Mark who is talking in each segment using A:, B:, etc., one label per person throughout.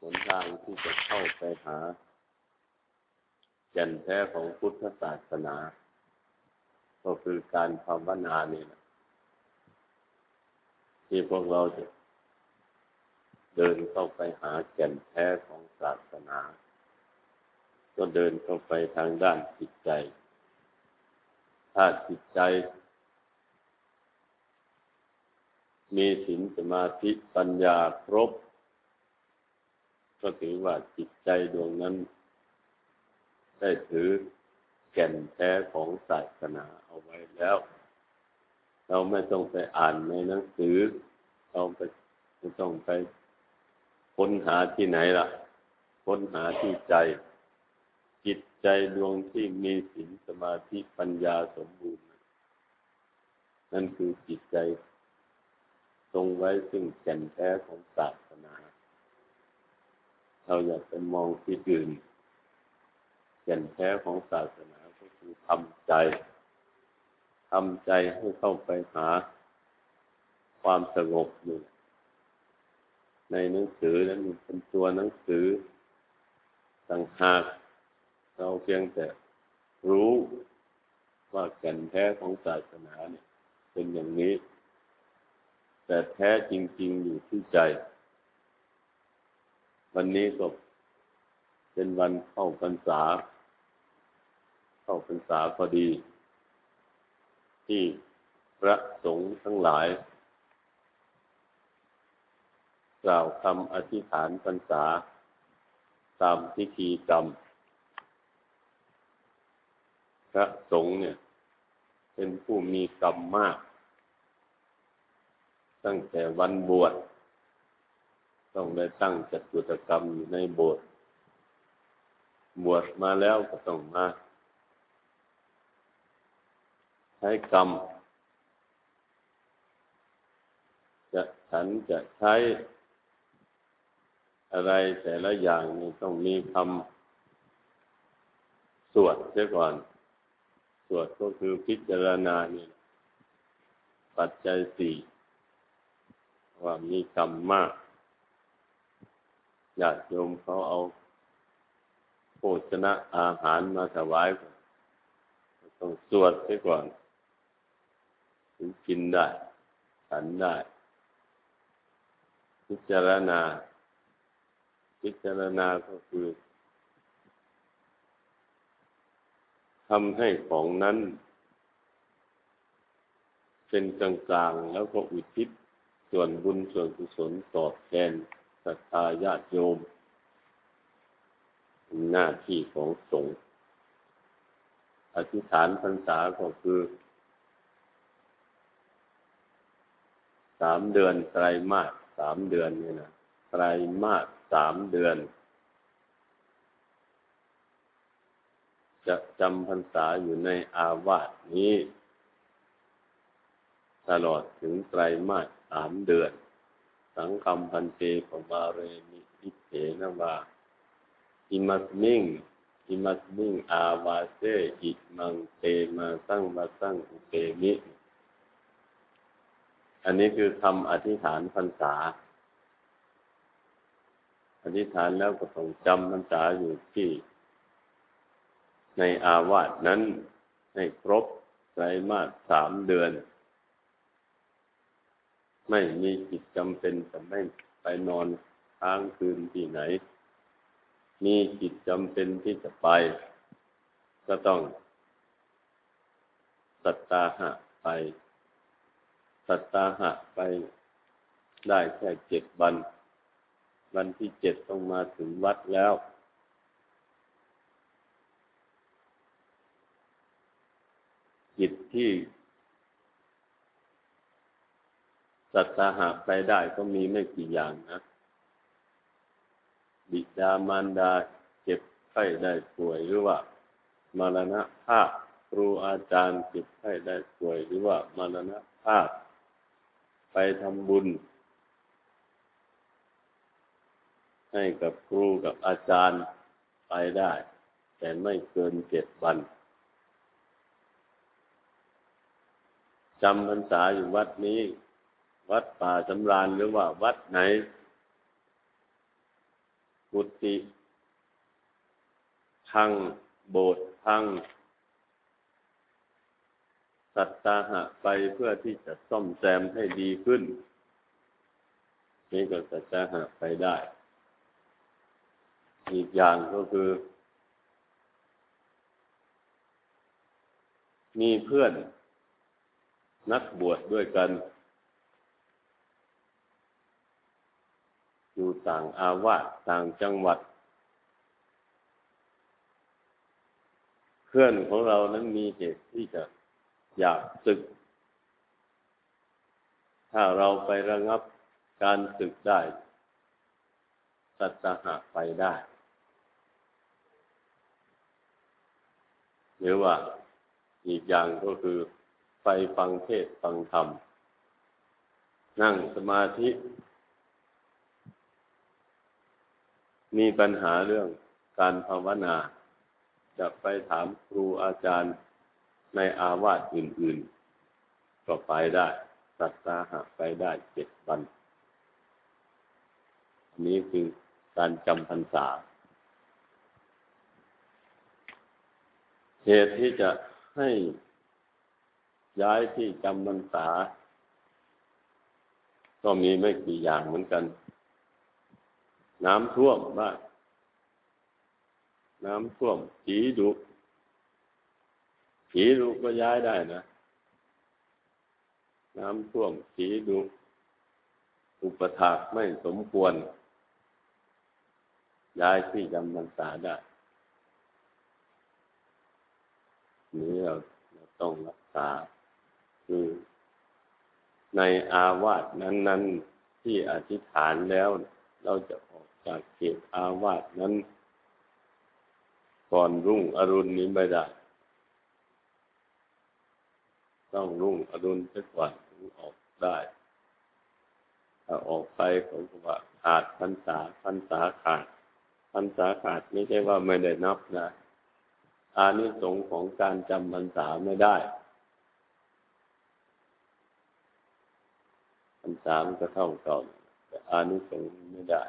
A: หนทางที่จะเข้าไปหาแก่นแท้ของพุทธศาสนา ก็คือการภาวนานี่แหละที่พวกเราจะเดินเข้าไปหาแก่นแท้ของศาสนา ก็เดินเข้าไปทางด้านจิตใจ ถ้าจิตใจ มีศีลสมาธิปัญญาครบ ก็ถือว่าจิตใจดวงนั้น ได้ถือแก่นแท้ของศาสนาเอาไว้แล้ว เราไม่ต้องไปอ่านในหนังสือ เราไปไม่ต้องไปค้นหาที่ไหนล่ะ ค้นหาที่ใจ จิตใจดวงที่มีศีลสมาธิปัญญาสมบูรณ์ นั่นคือจิตใจ ทรงไว้ซึ่งแก่นแท้ของศาสนา เราอยากไปมองที่อื่นแก่นแท้ของศาสนาก็คือทำใจทำใจให้เข้าไปหาความสงบอยู่ในหนังสือนั้นเป็นตัวหนังสือต่างหากเราเพียงแต่รู้ว่าแก่นแท้ของศาสนาเนี่ย เป็นอย่างนี้ แต่แท้จริง ๆ อยู่ที่ใจ วันนี้ก็เป็นวันเข้าพรรษา เข้าพรรษาพอดี ที่พระสงฆ์ทั้งหลาย กล่าวคำอธิษฐานพรรษา ตามพิธีกรรม พระสงฆ์เนี่ย เป็นผู้มีกรรมมาก ตั้งแต่วันบวช ต้องได้ตั้งจัดกิจกรรมอยู่ในโบสถ์บวชมาแล้วก็ต้องมา ใช้กรรม จะฉันจะใช้อะไรแต่ละอย่างนี่ต้องมีคำสวดเสียก่อน สวดก็คือพิจารณานี่ปัจจัยสี่ว่ามีกรรมมาก ญาติโยมเขาเอาโภชนะอาหารมาถวายต้องสวดเสียก่อนถึงกินได้ฉันได้ พิจารณา พิจารณาก็คือทำให้ของนั้น เป็นกลางกลางแล้วก็อุทิศส่วนบุญส่วนกุศลตอบแทน รัทธาญาติโยม หน้าที่ของสงฆ์อธิษฐานพรรษาก็คือ สามเดือนไตรมาสสามเดือนนี่นะไตรมาสสามเดือน จะจำพรรษาอยู่ในอาวาสนี้ ตลอดถึงไตรมาสสามเดือน สังคำพันเตปบาเรมิอิเถนวาอิมัสมิงอิมัสมิงอาวาเซอิมังเตมาสั้งมาสั้งอุเตมิ อันนี้คือคำอธิษฐานพรรษา อธิษฐานแล้วก็ต้องจำพรรษาอยู่ที่ ในอาวาสนั้น ให้ครบไตรมาสสามเดือน ไม่มีจิตจำเป็นจะไม่ไปนอนค้างคืนที่ไหน มีจิตจำเป็นที่จะไป ก็ต้องสัตตาหะไป สัตตาหะไปได้แค่เจ็ดวัน วันที่เจ็ดต้องมาถึงวัดแล้ว จิตที่ สัตหาไปได้ก็มีไม่กี่อย่างนะ บิดามารดาเจ็บไข้ได้ป่วยหรือว่า มรณะภาพครูอาจารย์เจ็บไข้ได้ป่วยหรือว่า มรณะภาพไปทำบุญ ให้กับครูกับอาจารย์ไปได้ แต่ไม่เกินเจ็ดวันจำพรรษาอยู่วัดนี้ วัดป่าสำราญหรือว่าวัดไหน กุฏิพัง โบสถ์พัง สัตตาหะไปเพื่อที่จะซ่อมแซมให้ดีขึ้น นี่ก็สัตตาหะไปได้ อีกอย่างก็คือ มีเพื่อนนักบวชดด้วยกัน อยู่ต่างอาวาสต่างจังหวัด เพื่อนของเรานั้นมีเหตุที่จะอยากศึก ถ้าเราไประงับการศึกได้สัตหะไปได้ หรือว่าอีกอย่างก็คือไปฟังเทศฟังธรรม นั่งสมาธิ มีปัญหาเรื่องการภาวนา จะไปถามครูอาจารย์ในอาวาสอื่น ๆ ก็ไปได้สัตตาหะไปได้เจ็ดวันอันนี้คือการจำพรรษา เหตุที่จะให้ย้ายที่จำพรรษา ก็มีไม่กี่อย่างเหมือนกัน น้ำท่วมบ้างน้ำท่วมผีดุผีดุก็ย้ายได้นะ น้ำท่วมผีดุอุปถากไม่สมควร ย้ายที่จำพรรษาได้นี้เราต้องรักษา คือในอาวาสนั้น ๆ ที่อธิษฐานแล้ว เราจะออก จากเขตอาวาสนั้น ก่อนรุ่งอรุณนี้ไม่ได้ ต้องรุ่งอรุณสักวันถึงออกได้ถ้าออกไปเขาก็ว่าขาดพรรษาพรรษาขาดพรรษาขาดไม่ใช่ว่าไม่ได้นับนะอานิสงส์ของการจำพรรษาไม่ได้พรรษามันก็เท่ากันแต่อานิสงส์ไม่ได้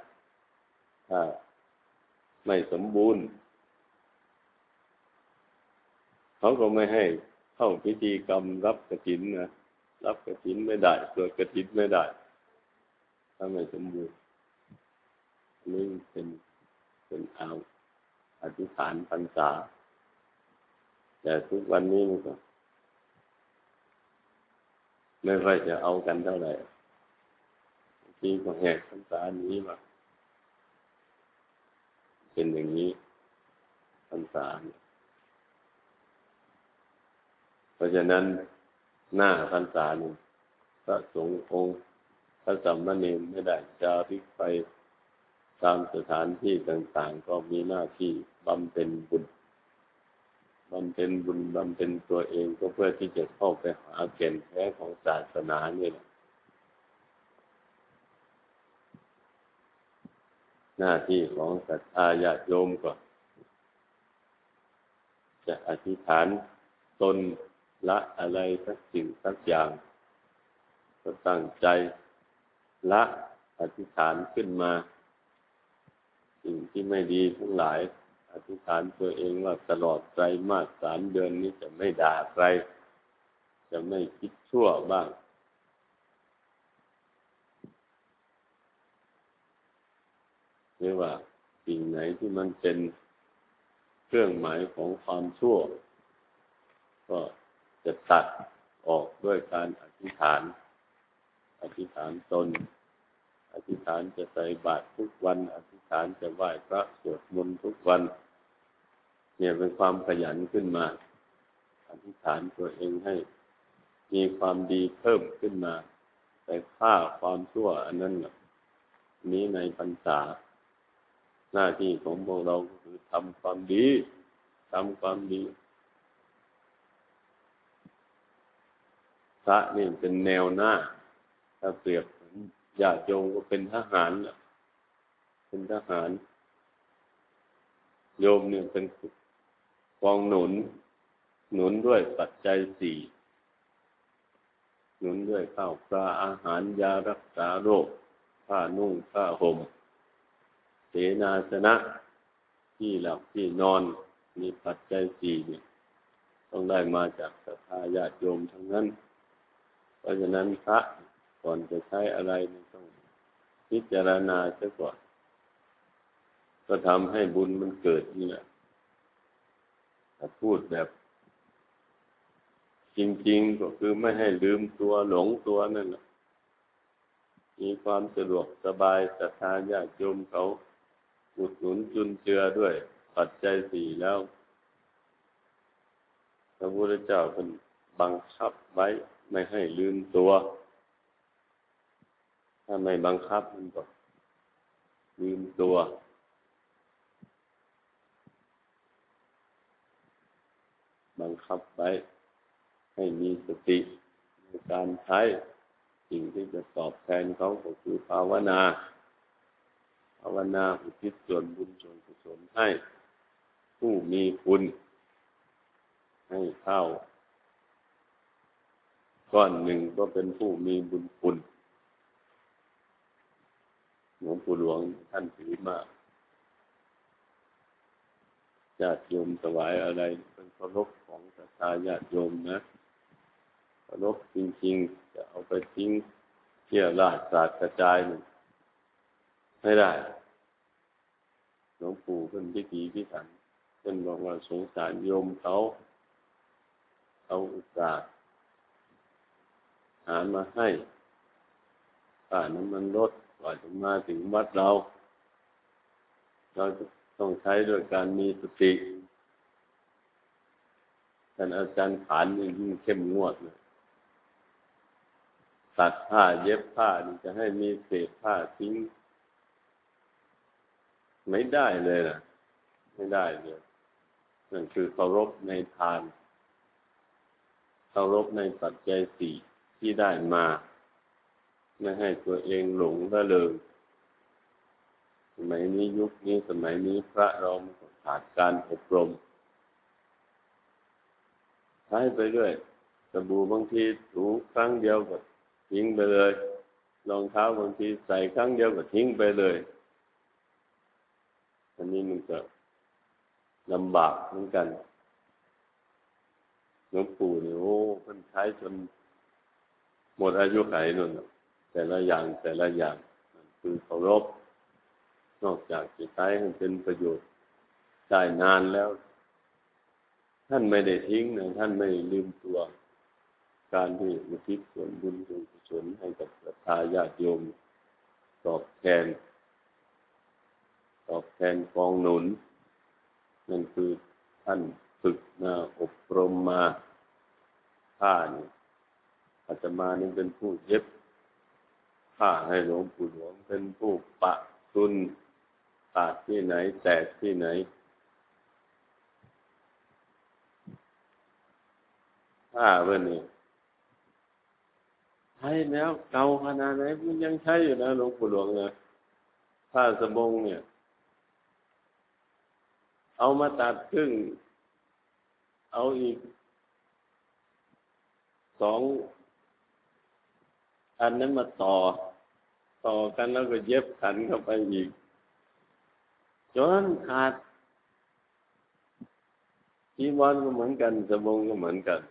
A: ไม่สมบูรณ์เขาก็ไม่ให้เข้าพิธีกรรมรับกระถินนะรับกระถินไม่ได้เกิดกระถินไม่ได้ถ้าไม่สมบูรณ์นี่เป็นเป็นเอาอธิษฐานพรรษา แต่ทุกวันนี้มันก็ไม่ค่อยจะเอากันเท่าไหร่ทีก็แหกพรรษานี้มา เป็นอย่างนี้พรรษาเพราะฉะนั้นหน้าพรรษาหนึ่งพระสงฆ์องค์พระสัมมาเนรไม่ได้จาริกไปตามสถานที่ต่างๆ ก็มีหน้าที่บำเพ็ญบุญบำเพ็ญบุญบำเพ็ญตัวเองก็เพื่อที่จะเข้าไปหาเก่นแท้ของศาสนาเนี่ยห น้าที่ของศรัทธาญาติโยมก็จะอธิษฐานตนละอะไรสักสิ่งสักอย่าง ก็ตั้งใจละอธิษฐานขึ้นมา สิ่งที่ไม่ดีทั้งหลาย อธิษฐานตัวเองว่าตลอดใจมากสามเดือนนี้จะไม่ด่าใคร จะไม่คิดชั่วบ้าง หรือว่าสิ่งไหนที่มันเป็นเครื่องหมายของความชั่ว ก็จะตัดออกด้วยการอธิษฐาน อธิษฐานตน อธิษฐานจะใส่บาตรทุกวัน อธิษฐานจะไหว้พระสวดมนต์ทุกวัน เนี่ยเป็นความขยันขึ้นมา อธิษฐานตัวเองให้ มีความดีเพิ่มขึ้นมา แต่ค่าความชั่วอันนั้นนี้ในพรรษา หน้าที่ของพวกเราคือทำความดีทำความดีพระนี่เป็นแนวหน้า ถ้าเปรียบญาติโยมก็เป็นทหารเป็นทหาร โยมเนี่ยเป็นกองหนุน หนุนด้วยปัจจัยสี่หนุนด้วยข้าวปลาอาหารยารักษาโรคผ้านุ่งผ้าห่ม เสนาสนะ ที่หลับที่นอน มีปัจจัยสี่เนี่ยต้องได้มาจากศรัทธาญาติโยมทั้งนั้น เพราะฉะนั้นพระก่อนจะใช้อะไรต้องพิจารณาเสียก่อน ก็ทำให้บุญมันเกิดนี่แหละถ้าพูดแบบจริง ๆ ก็คือไม่ให้ลืมตัวหลงตัวนั่นแหละมีความสะดวกสบายศรัทธาญาติโยมเขา อุดหนุนจุนเจือด้วยปัจจัยสี่แล้ว พระพุทธเจ้าเป็นบังคับไว้ไม่ให้ลืมตัว ถ้าไม่บังคับมันก็ลืมตัว บังคับไว้ให้มีสติในการใช้ สิ่งที่จะตอบแทนเขาก็คือภาวนา ภาวนาอุทิศส่วนบุญส่วนกุศลให้ ผู้มีคุณ ให้เท่าก้อนหนึ่งก็เป็นผู้มีบุญคุณหลวงปู่หลวงท่านถือมากญาติโยมถวายอะไรเป็นเคารพของศรัทธาญาติโยมนะเคารพจริงๆ จะเอาไปทิ้งเที่ยราดสาดกระจายหนึ่ง ไม่ได้ หลวงปู่เป็นพิธีพิถันเป็นบอกว่าสงสารโยมเขาเขาอุตส่าห์หามาให้ค่าน้ำมันรถกว่าจะมาถึงวัดเรา เราต้องใช้ด้วยการมีสติท่านอาจารย์ขานยิ่งเข้มงวดเลยตัดผ้าเย็บผ้านี่จะให้มีเศษผ้าทิ้ง ไม่ได้เลยนะไม่ได้เลยนั่นคือเคารพในทานเคารพในปัจจัยสี่ที่ได้มา ไม่ให้ตัวเองหลงละเลยสมัยนี้ยุคนี้สมัยนี้พระเราขาดการอบรมใช้ไปด้วยสบู่บางทีถูครั้งเดียวก็ทิ้งไปเลยรองเท้าบางทีใส่ครั้งเดียวก็ทิ้งไปเลย อันนี้มันก็ลำบากเหมือนกันหลวงปู่เนี่ยโอ้เพิ่นใช้จนหมดอายุไขนั่นแต่ละอย่างแต่ละอย่างคือเคารพนอกจากจะใช้ให้เป็นประโยชน์ได้นานแล้ว ท่านไม่ได้ทิ้งนะท่านไม่ลืมตัว การที่อุทิศส่วนบุญส่วนกุศลให้กับศรัทธาญาติโยมตอบแทน ตอบแทนกองหนุน นั่นคือท่านฝึกมาอบรมมาผ้านี่อาตมานี่เป็นผู้เย็บผ้าให้หลวงปู่หลวงเป็นผู้ปะตุนขาดที่ไหนแตกที่ไหน ผ้าเพื่อนนี่ใช้แล้วเก่าขนาดไหนมันยังใช้อยู่นะหลวงปู่หลวงนะผ้าสบงเนี่ย เอามาตัดครึ่ง เอาอีกสองอันนั้นมาต่อ ต่อกันแล้วก็เย็บขันเข้าไปอีก จนขาดจีวรก็เหมือนกันสบงก็เหมือนกัน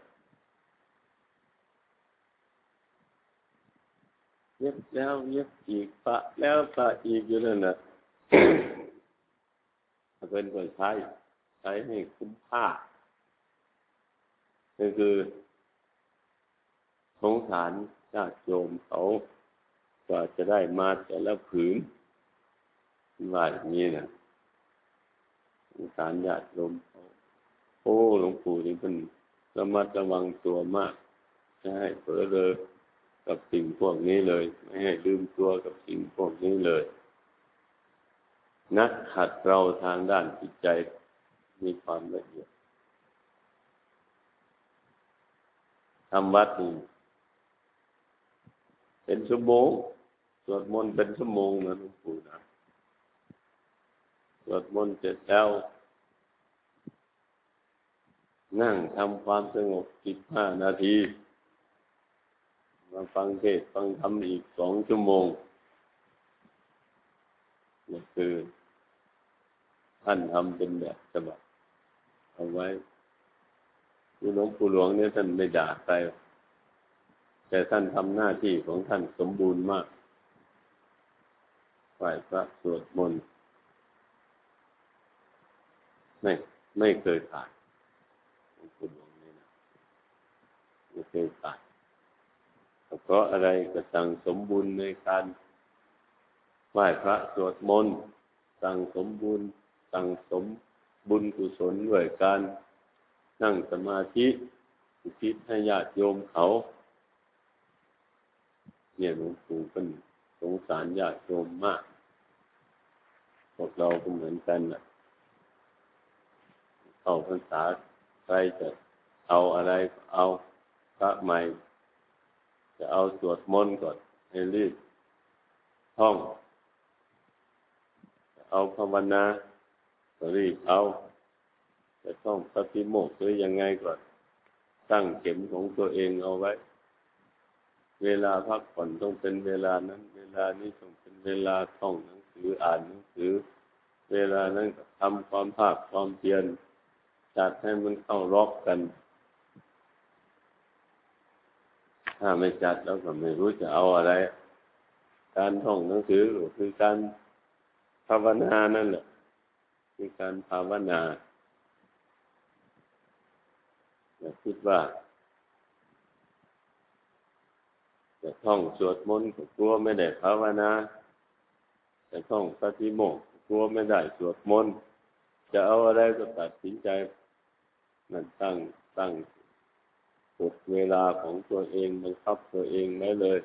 A: เย็บแล้วเย็บอีกปะแล้วปะอีกอยู่นั่นนะ เป็นคนใช้ใช้ให้คุ้มค่าก็คือสงสารญาติโยมเขากว่าจะได้มาแต่ละผืนว่าอย่างนี้นะสงสารญาติโยมเขาโอ้หลวงปู่นี่เป็นระมัดระวังตัวมากจะให้เผลอเลยกับสิ่งพวกนี้เลย ไม่ให้ลืมตัวกับสิ่งพวกนี้เลย นักขัดเราทางด้านจิตใจมีความละเอียดทำวัดนี่เป็นชั่วโมงสวดมนต์เป็นชั่วโมงนะหลวงปู่นะสวดมนต์เสร็จแล้ว นั่งทำความสงบสิบห้านาที มาฟังเทศฟังธรรมอีกสองชั่วโมงนี่คือ ท่านทำเป็นแบบฉบับเอาไว้หลวงปู่หลวงเนี่ยท่านไม่ด่าใครแต่ท่านทำหน้าที่ของท่านสมบูรณ์มากไหว้พระสวดมนต์ไม่ไม่เคยขาดหลวงปู่หลวงนี่นะไม่เคยขาดเพราะอะไรก็สั่งสมบูรณ์ในการไหว้พระสวดมนต์สั่งสมบูรณ์ สั่งสมบุญกุศลด้วยการนั่งสมาธิอุทิศให้ญาติโยมเขา เนี่ยหลวงปู่เป็นสงสารญาติโยมมาก พวกเราก็เหมือนกันนะเข้าพรรษาใครจะเอาอะไรเอาพระใหม่ จะเอาสวดมนต์ก่อนให้รีบท่อง เอาภาวนา รีบเอาจะต้องปฏิโมกข์หรือยังไงก่อน ตั้งเข็มของตัวเองเอาไว้ เวลาพักผ่อนต้องเป็นเวลานั้น เวลานี้ต้องเป็นเวลาท่องหนังสืออ่านหนังสือ เวลานั้นทำความภาคความเพียรจัดให้มันเข้าล็อกกัน ถ้าไม่จัดแล้วก็ไม่รู้จะเอาอะไร การท่องหนังสือคือการภาวนานั่นแหละ คือการภาวนาอย่าคิดว่าจะท่องสวดมนต์ก็กลัวไม่ได้ภาวนาจะท่องปฏิโมกข์กลัวไม่ได้สวดมนต์จะเอาอะไรก็ตัดสินใจนั่นตั้งตั้งกดเวลาของตัวเองบังคับตัวเองไว้เลย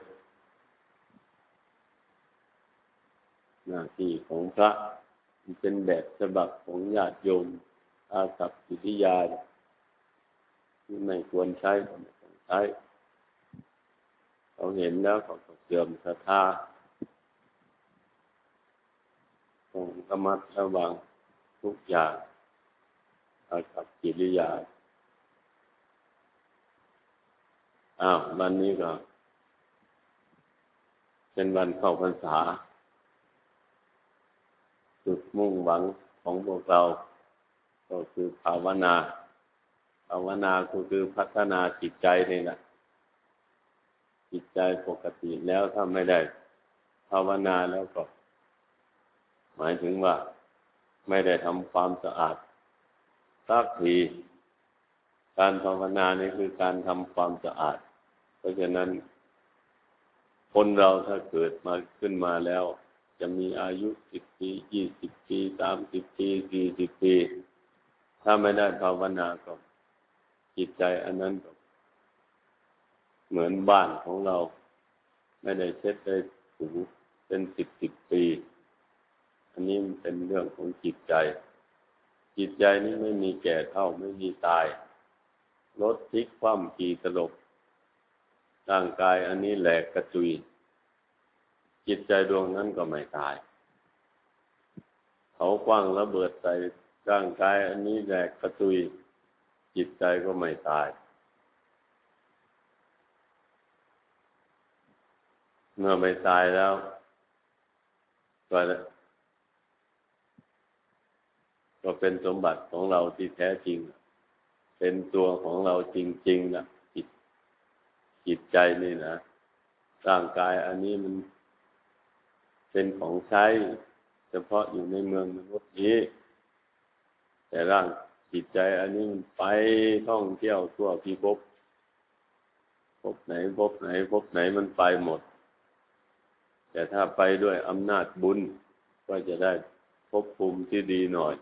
A: หน้าที่ของพระ เป็นแบบฉบับของญาติโยมอาสัพพิทยาที่ไม่ควรใช้ก็ไม่ต้องใช้ เขาเห็นแล้วเขาก็เสื่อมศรัทธาต้องระมัดระวังทุกอย่างอาสัพกิริยาอ้าววันนี้ก็เป็นวันเข้าพรรษา จุดมุ่งหวังของพวกเรา ก็คือภาวนา ภาวนาก็คือพัฒนาจิตใจนี่แหละ จิตใจปกติแล้วถ้าไม่ได้ ภาวนาแล้วก็ หมายถึงว่า ไม่ได้ทำความสะอาดสักทีการภาวนานี่คือการทำความสะอาด เพราะฉะนั้น คนเราถ้าเกิดมาขึ้นมาแล้ว จะมีอายุสิบปียี่สิบปีสามสิบปีสี่สิบปี ถ้าไม่ได้ภาวนาก็จิตใจอันนั้นเหมือนบ้านของเรา ไม่ได้เช็ดได้ถูเป็นสิบสิบปี อันนี้เป็นเรื่องของจิตใจ จิตใจนี้ไม่มีแก่เท่าไม่มีตายรถพลิกคว่ำกี่ตลบร่างกายอันนี้แหลกกระจุย จิตใจดวงนั้นก็ไม่ตาย เขาคว้างระเบิดใส่ร่างกายอันนี้แหลกกระจุย จิตใจก็ไม่ตาย เมื่อไม่ตายแล้วก็ก็เป็นสมบัติของเราที่แท้จริง เป็นตัวของเราจริงๆนะจิตจิตใจนี่นะร่างกายอันนี้มัน เป็นของใช้ เฉพาะอยู่ในเมืองมนุษย์นี้ แต่ร่างจิตใจอันนี้มันไปท่องเที่ยวทั่วพิภพพบไหนพบไหนพบไหนมันไปหมด แต่ถ้าไปด้วยอำนาจบุญ ก็จะได้พบภูมิที่ดีหน่อย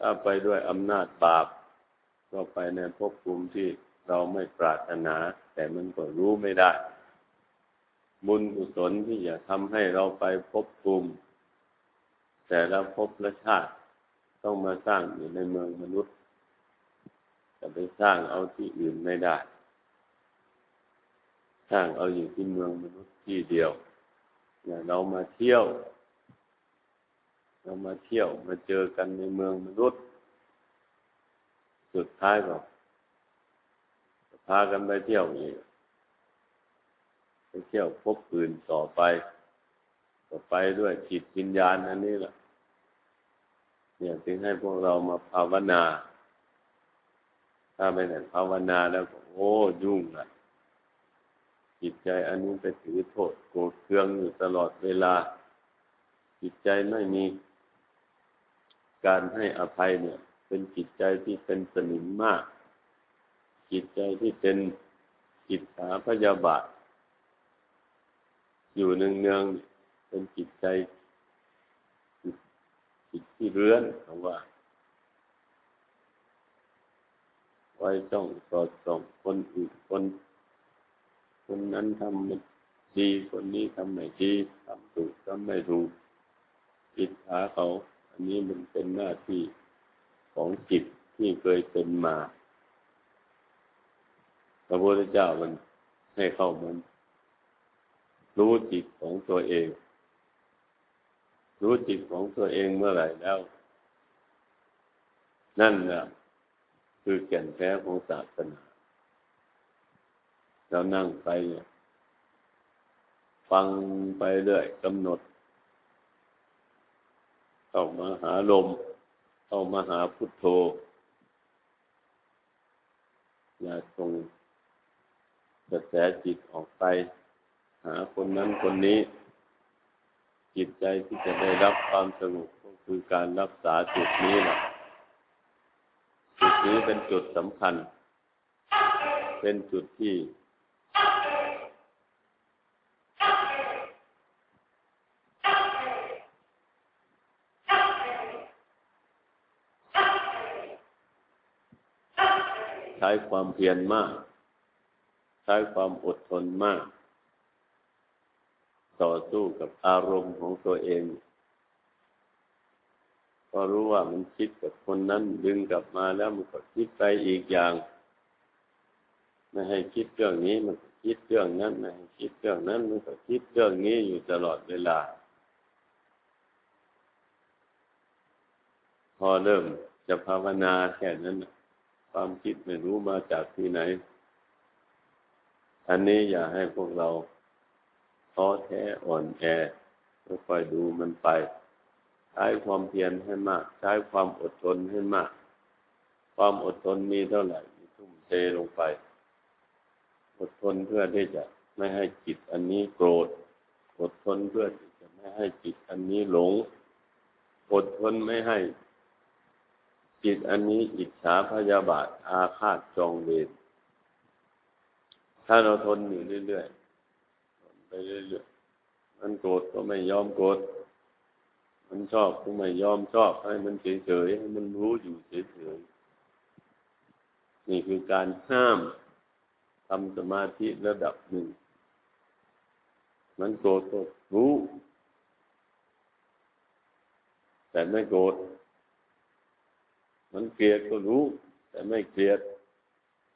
A: ถ้าไปด้วยอำนาจบาปก็ไปในภพภูมิที่เราไม่ปรารถนา แต่มันก็รู้ไม่ได้ บุญกุศลที่จะทำให้เราไปพบภูมิแต่ละภพละชาติต้องมาสร้างอยู่ในเมืองมนุษย์ จะไปสร้างเอาที่อื่นไม่ได้ สร้างเอาอยู่ที่เมืองมนุษย์ที่เดียวเนี่ยเรามาเที่ยว เรามาเที่ยวมาเจอกันในเมืองมนุษย์ สุดท้ายก็พากันไปเที่ยวอีก ไปเที่ยวพบอื่นต่อไปก็ไปด้วยจิตวิญญาณอันนี้แหละเนี่ยจึงให้พวกเรามาภาวนา ถ้าไม่ได้ภาวนาแล้วก็โอ้ยุ่งอะ จิตใจอันนี้ไปถือโทษโกรธเคืองอยู่ตลอดเวลา จิตใจไม่มีการให้อภัยเนี่ย เป็นจิตใจที่เป็นสนิมมาก จิตใจที่เป็นจิตสาพยาบาท อยู่เนืองๆเป็นจิตใจจิตที่เรื้อนคำว่าไว้จ้องสอดส่องคนอื่นคน คนนั้นทำดีคนนี้ทำไม่ดีทำถูกทำไม่ถูกอิจฉาเขา อันนี้มันเป็นหน้าที่ของจิตที่เคยเป็นมา พระพุทธเจ้ามันให้เข้ามัน รู้จิตของตัวเอง รู้จิตของตัวเองเมื่อไหร่แล้ว นั่นแหละคือแก่นแท้ของศาสนาเรานั่งไปฟังไปเรื่อยกำหนด เข้ามาหาลม เข้ามาหาพุทโธอย่าส่งกระแสจิตออกไปาคนนั้นคนนี้ จิตใจที่จะได้รับความสงบก็คือการรักษาจุดนี้แหละจุดนี้เป็นจุดสำคัญ เป็นจุดที่ ใช้ความเพียรมาก ใช้ความอดทนมาก ต่อสู้กับอารมณ์ของตัวเองพอรู้ว่ามันคิดกับคนนั้นดึงกลับมาแล้วมันก็คิดไปอีกอย่าง ไม่ให้คิดเรื่องนี้มันก็คิดเรื่องนั้นไม่ให้คิดเรื่องนั้นมันก็คิดเรื่องนี้อยู่ตลอดเวลา พอเริ่มจะภาวนาแค่นั้น ความคิดไม่รู้มาจากที่ไหน อันนี้อย่าให้พวกเรา ท้อแท้อ่อนแอค่อยดูมันไป ใช้ความเพียรให้มาก ใช้ความอดทนให้มาก ความอดทนมีเท่าไหร่ทุ่มเทลงไป อดทนเพื่อที่จะไม่ให้จิตอันนี้โกรธ อดทนเพื่อที่จะไม่ให้จิตอันนี้หลง อดทนไม่ให้ จิตอันนี้อิจฉาพยาบาทอาฆาตจองเวรถ้าเราทนอยู่เรื่อยๆ ไปเรื่อยๆมันโกรธก็ไม่ยอมโกรธมันชอบก็ไม่ยอมชอบให้มันเฉยๆให้มันรู้อยู่เฉยๆนี่คือการห้ามทำสมาธิระดับหนึ่ง มันโกรธก็รู้ แต่ไม่โกรธ มันเกลียดก็รู้ แต่ไม่เกลียด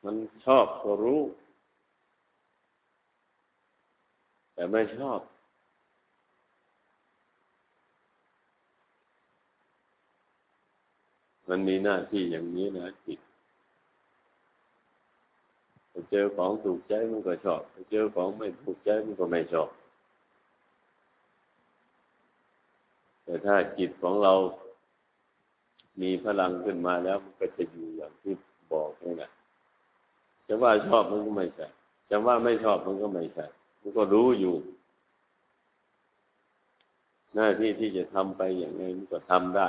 A: มันชอบก็รู้ แต่ไม่ชอบ มันมีหน้าที่อย่างนี้นะจิตไปเจอของถูกใจมันก็ชอบไปเจอของไม่ถูกใจมันก็ไม่ชอบ แต่ถ้าจิตของเรา มีพลังขึ้นมาแล้วมันก็จะอยู่อย่างที่บอกนี่แหละจะว่าชอบมันก็ไม่ใช่จะว่าไม่ชอบมันก็ไม่ใช่ มันก็รู้อยู่ หน้าที่ที่จะทำไปอย่างไรมันก็ทำได้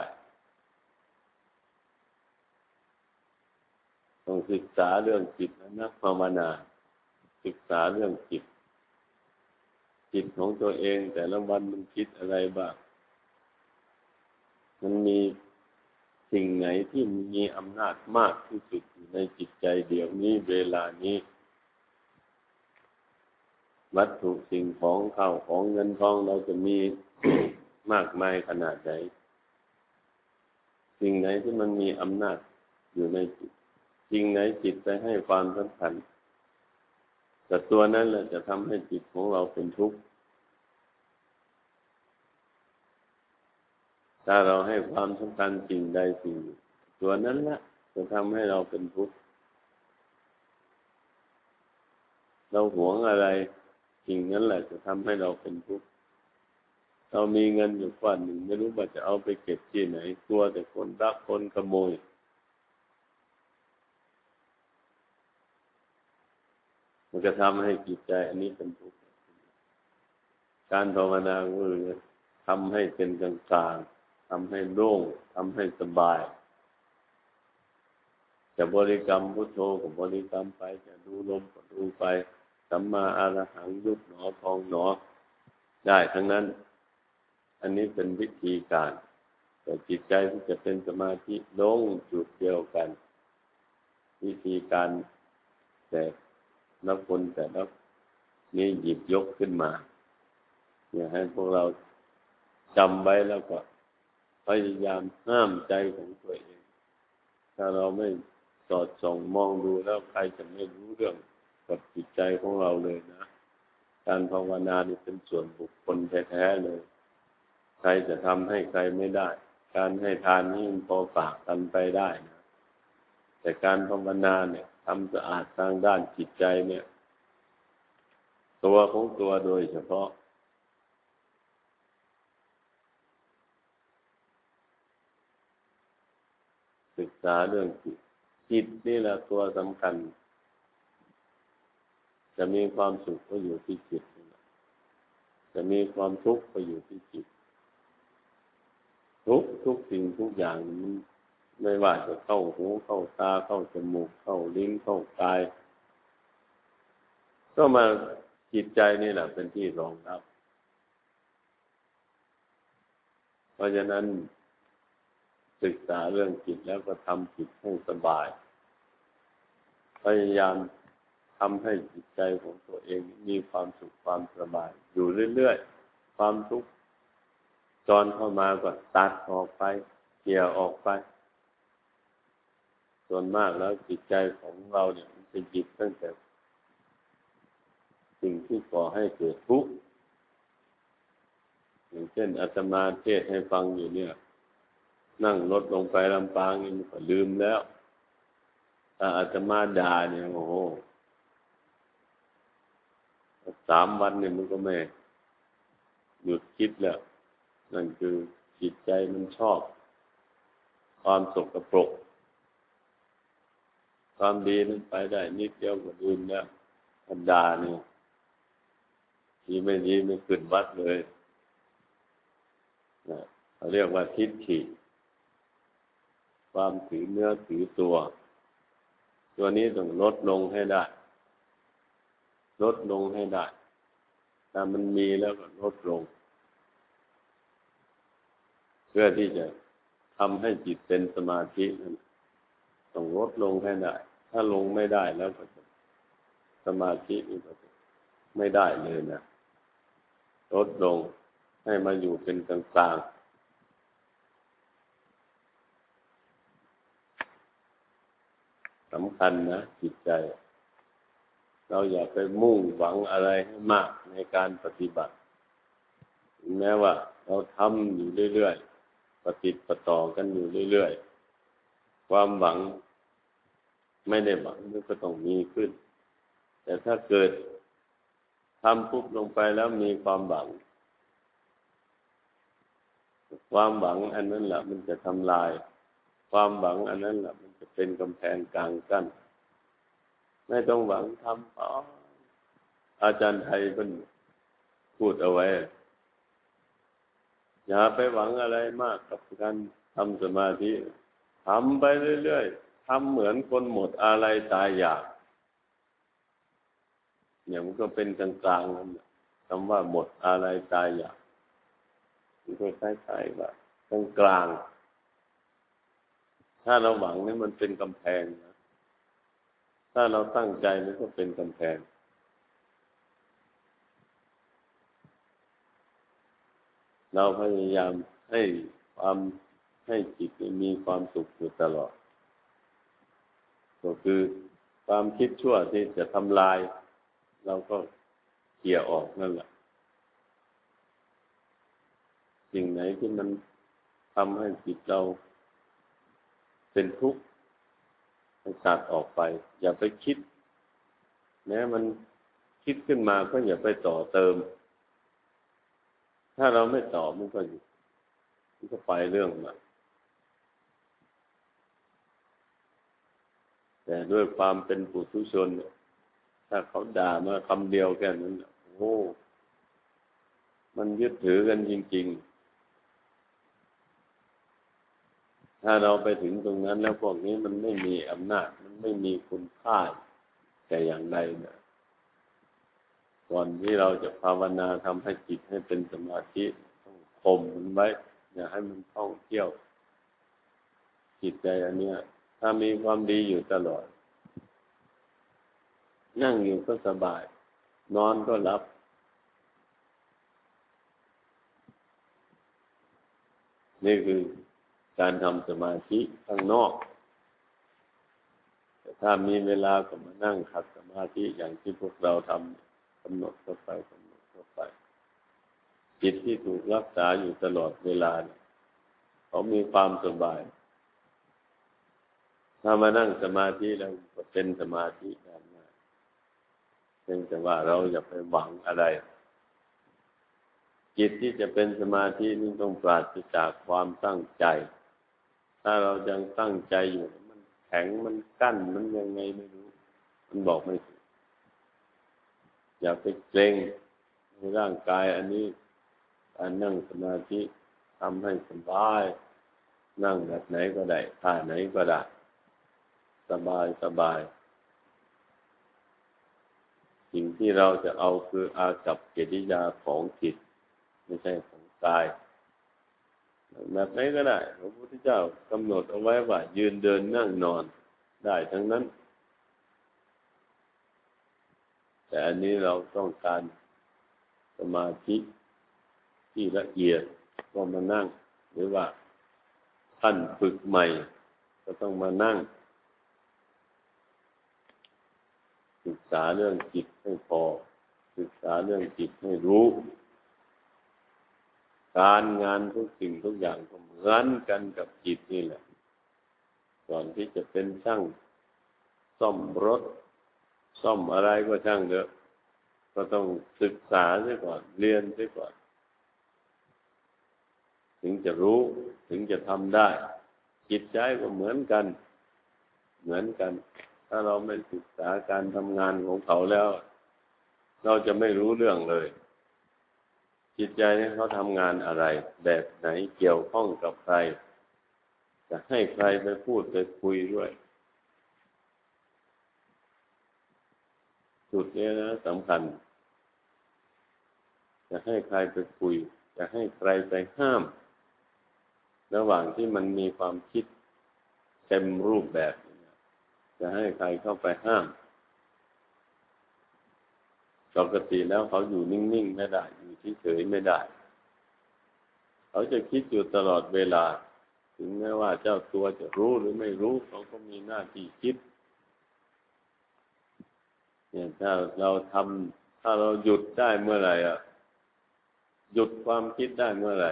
A: ต้องศึกษาเรื่องจิตนะนักภาวนา ศึกษาเรื่องจิต จิตของตัวเอง แต่ละวันมันคิดอะไรบ้าง มันมีสิ่งไหนที่มีอำนาจมากที่สุดในจิตใจเดี๋ยวนี้เวลานี้ วัตถุสิ่งของเข้าของเงินทองเราจะมีมากมายขนาดไหน สิ่งไหนที่มันมีอำนาจอยู่ในจิตสิ่งไหนจิตไปให้ความสำคัญแต่ตัวนั้นแหละจะทำให้จิตของเราเป็นทุกข์ถ้าเราให้ความสำคัญสิ่งใดสิ่งตัวนั้นละจะทำให้เราเป็นทุกข์เราหวงอะไร สิ่งนั้นแหละจะทำให้เราเป็นทุกข์เรามีเงินอยู่ก้อนหนึ่งไม่รู้ว่าจะเอาไปเก็บที่ไหนกลัวแต่คนรักคนขโมยมันจะทำให้จิตใจ อันนี้เป็นทุกข์การภาวนาคือทำให้เป็นกลางกลางทำให้โล่งทำให้สบายจะบริกรรมพุทโธกับบริกรรมไป จะดูลมก็ดูไป สัมมาอารหังยุบหนอพองหนอ ได้ทั้งนั้น อันนี้เป็นวิธีการแต่จิตใจที่จะเป็นสมาธิลงจุดเดียวกัน วิธีการแต่นักคนแต่ละนี้หยิบยกขึ้นมา อยากให้พวกเราจำไว้แล้วก็พยายามห้ามใจของตัวเอง ถ้าเราไม่สอดส่องมองดูแล้วใครจะไม่รู้เรื่อง กับจิตใจของเราเลยนะ การภาวนานี่เป็นส่วนบุคคลแท้ๆเลย ใครจะทำให้ใครไม่ได้ การให้ทานนี่พอฝากกันไปได้นะแต่การภาวนาเนี่ยทำสะอาดทางด้านจิตใจเนี่ย ตัวของตัวโดยเฉพาะศึกษาเรื่องจิตจิตนี่แหละตัวสำคัญ จะมีความสุขก็อยู่ที่จิต จะมีความทุกข์ก็อยู่ที่จิต ทุกทุกสิ่งทุกอย่างมันไม่ว่าจะเข้าหูเข้าตาเข้าจมูกเข้าลิ้นเข้ากาย ก็มาจิตใจนี่แหละเป็นที่รองรับ เพราะฉะนั้นศึกษาเรื่องจิตแล้วก็ทำจิตให้สบาย พยายาม ทำให้จิตใจของตัวเองมีความสุขความสบาย อยู่เรื่อยๆ ความทุกข์จอนเข้ามาก็ตัดออกไปเกี่ยออกไป ส่วนมากแล้วจิตใจของเราเนี่ยมันจะจิตตั้งแต่ สิ่งที่ก่อให้เกิดทุกข์อย่างเช่นอาตมาเทศให้ฟังอยู่เนี่ย นั่งรถลงไปลำปางนี่มันก็ลืมแล้วถ้าอาตมาด่าเนี่ยโอ้โห สามวันเนี่ยมันก็ไม่หยุดคิดแล้ว นั่นคือจิตใจมันชอบ ความสกปรก ความดีนั้นไปได้ นิดเดียวก็ลืมแล้วอันดาเนี่ยดีไม่ดีไม่ขึ้นวัดเลยนะเขาเรียกว่าทิฏฐิ ความถือเนื้อถือตัว ตัวนี้ต้องลดลงให้ได้ ลดลงให้ได้ถ้ามันมีแล้วก็ลดลง เพื่อที่จะทำให้จิตเป็นสมาธินั้นต้องลดลงให้ได้ ถ้าลงไม่ได้แล้วก็สมาธินี่ก็ไม่ได้เลยนะลดลงให้มาอยู่เป็นกลางๆสำคัญนะจิตใจ เราอย่าไปมุ่งหวังอะไรให้มากในการปฏิบัติ แม้ว่าเราทำอยู่เรื่อยๆปฏิปต่อกันอยู่เรื่อยๆ ความหวังไม่ได้หวังมันก็ต้องมีขึ้น แต่ถ้าเกิดทำปุ๊บลงไปแล้วมีความหวัง ความหวังอันนั้นแหละมันจะทำลาย ความหวังอันนั้นแหละจะเป็นกำแพงกลางกั้น ไม่ต้องหวังทำอ๋ออาจารย์ไทยเป็นพูดเอาไว้ อย่าไปหวังอะไรมากกับการทำสมาธิทำไปเรื่อยๆทำเหมือนคนหมดอะไรตายอยากเนี่ยมันก็เป็นกลางๆนั่นคำว่าหมดอะไรตายอยากมันก็คล้ายๆว่ากลางๆถ้าเราหวังนี่มันเป็นกำแพงนะ ถ้าเราตั้งใจมันก็เป็นกำแพง เราพยายามให้ความให้จิตมีความสุขอยู่ตลอด ก็คือความคิดชั่วที่จะทำลาย เราก็เกี่ยออกนั่นแหละสิ่งไหนที่มันทำให้จิตเราเป็นทุกข์ ตัดออกไป อย่าไปคิดแม้มันคิดขึ้นมาก็อย่าไปต่อเติม ถ้าเราไม่ตอบมันก็มันก็ไปเรื่องมาแต่ด้วยความเป็นปุถุชน ถ้าเขาด่ามาคำเดียวแค่นั้นโอ้ มันยึดถือกันจริง ๆ ถ้าเราไปถึงตรงนั้นแล้วพวกนี้มันไม่มีอำนาจ มันไม่มีคุณค่าแต่อย่างใดนี่ยก่อนที่เราจะภาวนาทำให้จิตให้เป็นสมาธิต้องข่มมันไว้ อย่าให้มันท่องเที่ยว จิตใจอันเนี้ย ถ้ามีความดีอยู่ตลอด นั่งอยู่ก็สบาย นอนก็หลับนี่คือ การทำสมาธิข้างนอก แต่ถ้ามีเวลาก็มานั่งขัดสมาธิอย่างที่พวกเราทำกำหนดเข้าไปกำหนดเข้าไป จิตที่ถูกรักษาอยู่ตลอดเวลาเขามีความสบาย ถ้ามานั่งสมาธิแล้วก็เป็นสมาธิได้ง่ายเพียงแต่ว่าเราอย่าไปหวังอะไรจิตที่จะเป็นสมาธินี่ต้องปราศจากความตั้งใจ ถ้าเรายังตั้งใจอยู่ มันแข็งมันกั้นมันยังไงไม่รู้ มันบอกไม่ถูกอย่าไปเกรงในร่างกายอันนี้การนั่งสมาธิทำให้สบาย นั่งแบบไหนก็ได้ท่าไหนก็ได้ สบายสบาย สิ่งที่เราจะเอาคืออากับเกิริยาของจิต ไม่ใช่ของกาย แบบไหนก็ได้ พระพุทธเจ้ากำหนดเอาไว้ว่า ยืนเดินนั่งนอน ได้ทั้งนั้น แต่อันนี้เราต้องการสมาธิที่ละเอียดก็มานั่ง หรือว่าท่านฝึกใหม่ ก็ต้องมานั่ง ศึกษาเรื่องจิตให้พอ ศึกษาเรื่องจิตให้รู้ การงานทุกสิ่งทุกอย่างก็เหมือนกันกับจิตนี่แหละ ก่อนที่จะเป็นช่างซ่อมรถ ซ่อมอะไรก็ช่างเถอะก็ต้องศึกษาเสียก่อน เรียนเสียก่อน ถึงจะรู้ถึงจะทำได้ จิตใจก็เหมือนกัน เหมือนกัน ถ้าเราไม่ศึกษาการทำงานของเขาแล้ว เราจะไม่รู้เรื่องเลย จิตใจนี่เขาทำงานอะไร แบบไหนเกี่ยวข้องกับใคร จะให้ใครไปพูดไปคุยด้วย จุดนี้นะสำคัญ จะให้ใครไปคุย จะให้ใครไปห้าม ระหว่างที่มันมีความคิดเต็มรูปแบบ จะให้ใครเข้าไปห้าม ปกติแล้วเขาอยู่นิ่งๆไม่ได้ อยู่เฉยๆไม่ได้ เขาจะคิดอยู่ตลอดเวลา ถึงแม้ว่าเจ้าตัวจะรู้หรือไม่รู้เขาก็มีหน้าที่คิด เนี่ยถ้าเราทำถ้าเราหยุดได้เมื่อไหร่อะ หยุดความคิดได้เมื่อไหร่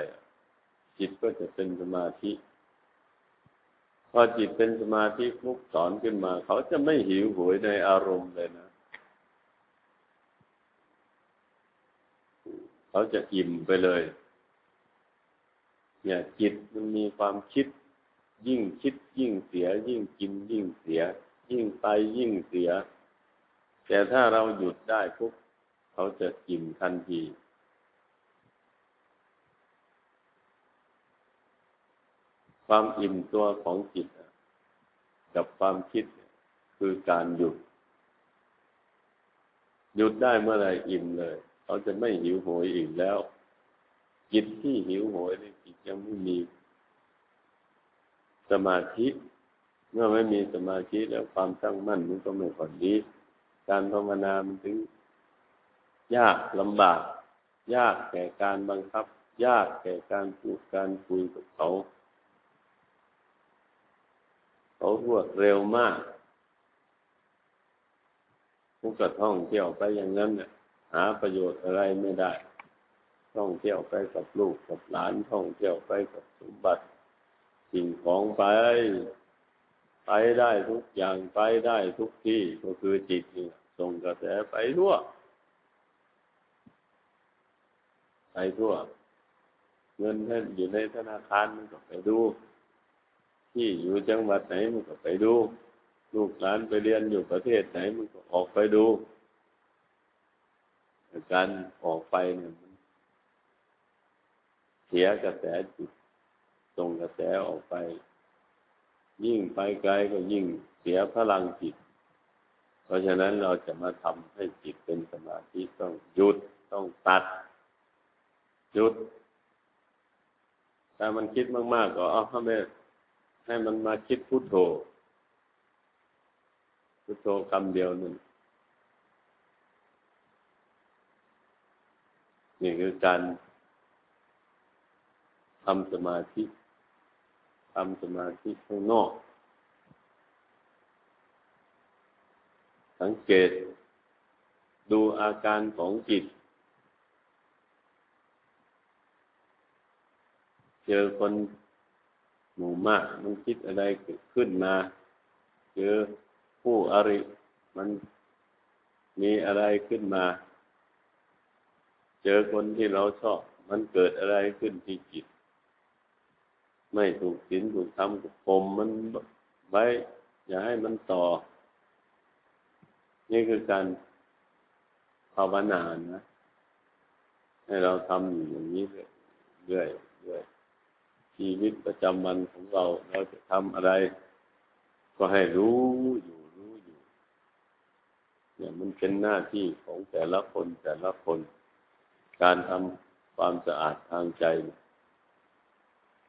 A: จิตก็จะเป็นสมาธิพอจิตเป็นสมาธิฟุกสอนขึ้นมา เขาจะไม่หิวโหยในอารมณ์เลยนะ เขาจะอิ่มไปเลย เนี่ย จิตมันมีความคิด ยิ่งคิด ยิ่งเสีย ยิ่งกิน ยิ่งเสีย ยิ่งไปยิ่งเสีย แต่ถ้าเราหยุดได้ปุ๊บเขาจะอิ่มทันทีความอิ่มตัวของจิตกับความคิดคือการหยุด หยุดได้เมื่อไรอิ่มเลย เขาจะไม่หิวโหยอีกแล้ว จิตที่หิวโหยในจิตยังไม่มีสมาธิเมื่อไม่มีสมาธิแล้วความตั้งมั่นมันก็ไม่ค่อยดี การภาวนามันถึง ยากลำบาก ยากแก่การบังคับ ยากแก่การพูดการคุยกับเขา เขารวดเร็วมากผูกกระท่องเที่ยวไปอย่างนั้นเนี่ย หาประโยชน์อะไรไม่ได้ ท่องเที่ยวไปกับลูกกับหลานท่องเที่ยวไปกับสมบัติ สิ่งของไป ไปได้ทุกอย่างไปได้ทุกที่ก็คือจิตนี่ส่งกระแสไปทั่ว ไปทั่ว เงินให้อยู่ในธนาคารมันก็ไปดู ที่อยู่จังหวัดไหนมันก็ไปดู ลูกหลานไปเรียนอยู่ประเทศไหนมันก็ออกไปดู การออกไปเนี่ยมันเสียกระแสจิตส่งกระแสออกไป ยิ่งไปไกลก็ยิ่งเสียพลังจิต เพราะฉะนั้นเราจะมาทำให้จิตเป็นสมาธิต้องหยุดต้องตัดหยุดถ้ามันคิดมาก ๆ ก็เอาให้ให้มันมาคิดพุทโธพุทโธคำเดียวนั่น นี่คือการทำสมาธิทำสมาธิข้างนอก สังเกตดูอาการของจิต เจอคนหมู่มากมันคิดอะไรเกิดขึ้นมา เจอผู้อริ มันมีอะไรขึ้นมา เจอคนที่เราชอบ มันเกิดอะไรขึ้นที่จิต ไม่ถูกศีลถูกธรรมถูกปมมันไว้ อย่าให้มันต่อ นี่คือการภาวนานะ ให้เราทำอยู่อย่างนี้เรื่อยเรื่อยชีวิตประจำวันของเรา เราจะทำอะไร ก็ให้รู้อยู่รู้อยู่ เนี่ยมันเป็นหน้าที่ของแต่ละคนแต่ละคน การทำความสะอาดทางใจ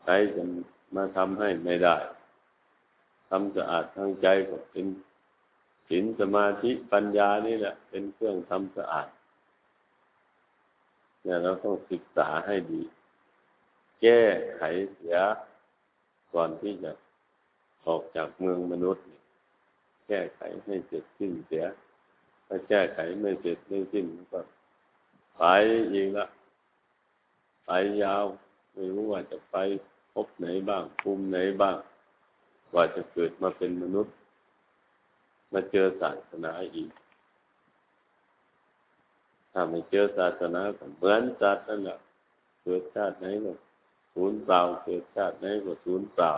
A: ใครจะมาทำให้ไม่ได้ทำสะอาดทางใจก็เป็นศีลสมาธิปัญญานี่แหละ เป็นเครื่องทำสะอาดเนี่ยเราต้องศึกษาให้ดี แก้ไขเสียก่อนที่จะออกจากเมืองมนุษย์ แก้ไขให้เสร็จสิ้นเสีย ถ้าแก้ไขไม่เสร็จไม่สิ้นก็ ไปอีกละไปยาว ไม่รู้ว่าจะไปพบไหนบ้างภูมิไหนบ้าง ว่าจะเกิดมาเป็นมนุษย์ มาเจอศาสนาอีก ถ้าไม่เจอศาสนาก็เหมือนสัตว์นั่นแหละเกิดชาติไหนก็ศูนย์เปล่าเกิดชาติไหนก็ศูนย์เปล่า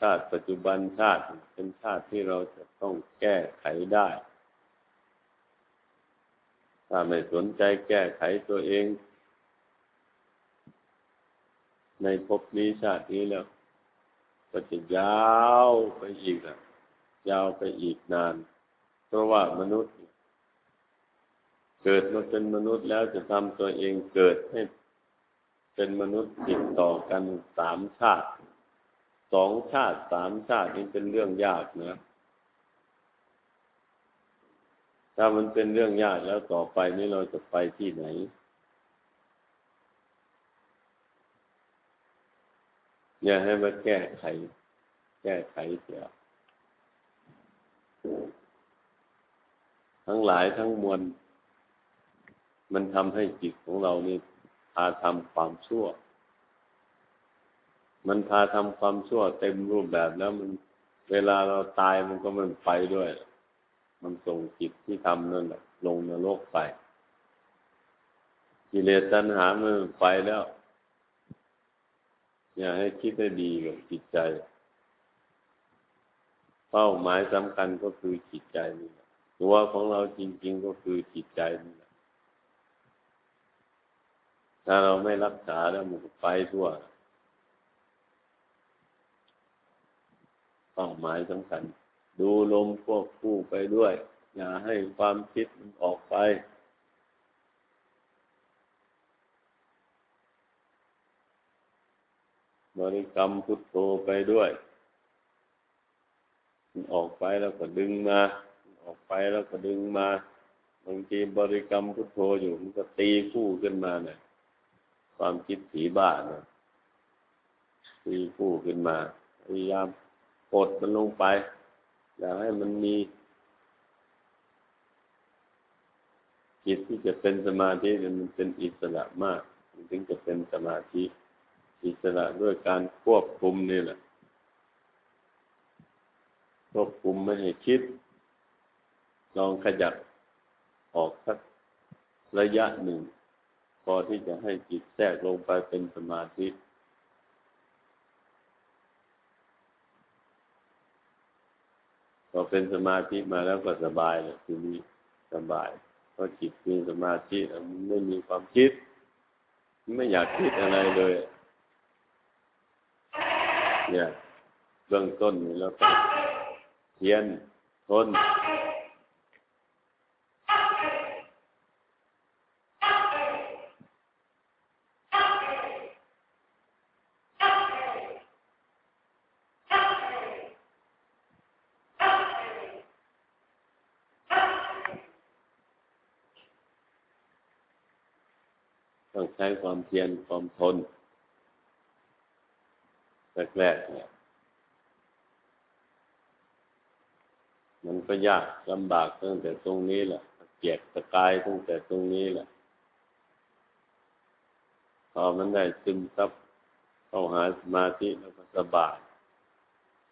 A: ชาติปัจจุบันชาติเป็นชาติที่เราจะต้องแก้ไขได้ ถ้าไม่สนใจแก้ไขตัวเอง ในภพนี้ชาตินี้แล้ว ก็จะยาวไปอีกนะยาวไปอีกนาน เพราะว่ามนุษย์ เกิดมาเป็นมนุษย์แล้วจะทำตัวเองเกิดให้เป็นมนุษย์ติดต่อกันสามชาติ สองชาติสามชาตินี่เป็นเรื่องยากนะ ถ้ามันเป็นเรื่องยากแล้วต่อไปนี้เราจะไปที่ไหน อย่าให้มาแก้ไข แก้ไขเสียทั้งหลายทั้งมวลมันทำให้จิตของเรานี่พาทำความชั่ว มันพาทำความชั่วเต็มรูปแบบแล้วมัน เวลาเราตายมันก็มันไปด้วย มันส่งจิตที่ทำนั่นแหละลงนรกไป กิเลสตัณหามันไปแล้ว อย่าให้คิดได้ดีกับจิตใจ เป้าหมายสำคัญก็คือจิตใจนี่ตัวของเราจริง ๆ ก็คือจิตใจนี่ถ้าเราไม่รักษาแล้วมันไปทั่วเป้าหมายสำคัญ ดูลมควบคู่ไปด้วย อย่าให้ความคิดมันออกไป บริกรรมพุทโธไปด้วยออกไปแล้วก็ดึงมา ออกไปแล้วก็ดึงมา บางทีบริกรรมพุทโธอยู่มันก็ตีคู่ขึ้นมาเนี่ยความคิดผีบ้าเนี่ยตีคู่ขึ้นมา พยายามกดมันลงไป อย่าให้มันมีจิตที่จะเป็นสมาธิมันเป็นอิสระมากมันถึงจะเป็นสมาธิ อิสระด้วยการควบคุมนี่แหละควบคุมไม่ให้คิด ลองขยับออกสักระยะหนึ่ง พอที่จะให้จิตแทรกลงไปเป็นสมาธิ พอเป็นสมาธิมาแล้วก็สบายเลยทีนี้สบายเพราะจิตมีสมาธิมันไม่มีความคิด ไม่อยากคิดอะไรเลย เนี่ยเบื้องต้นนี่เราต้องเพียนทนต้องใช้ ความเพียรความทนแรกๆเนี่ย มันก็ยากลำบากตั้งแต่ตรงนี้แหละเกียกตะกายตั้งแต่ตรงนี้แหละพอมันได้ซึมซับเข้าหาสมาธิแล้วก็สบาย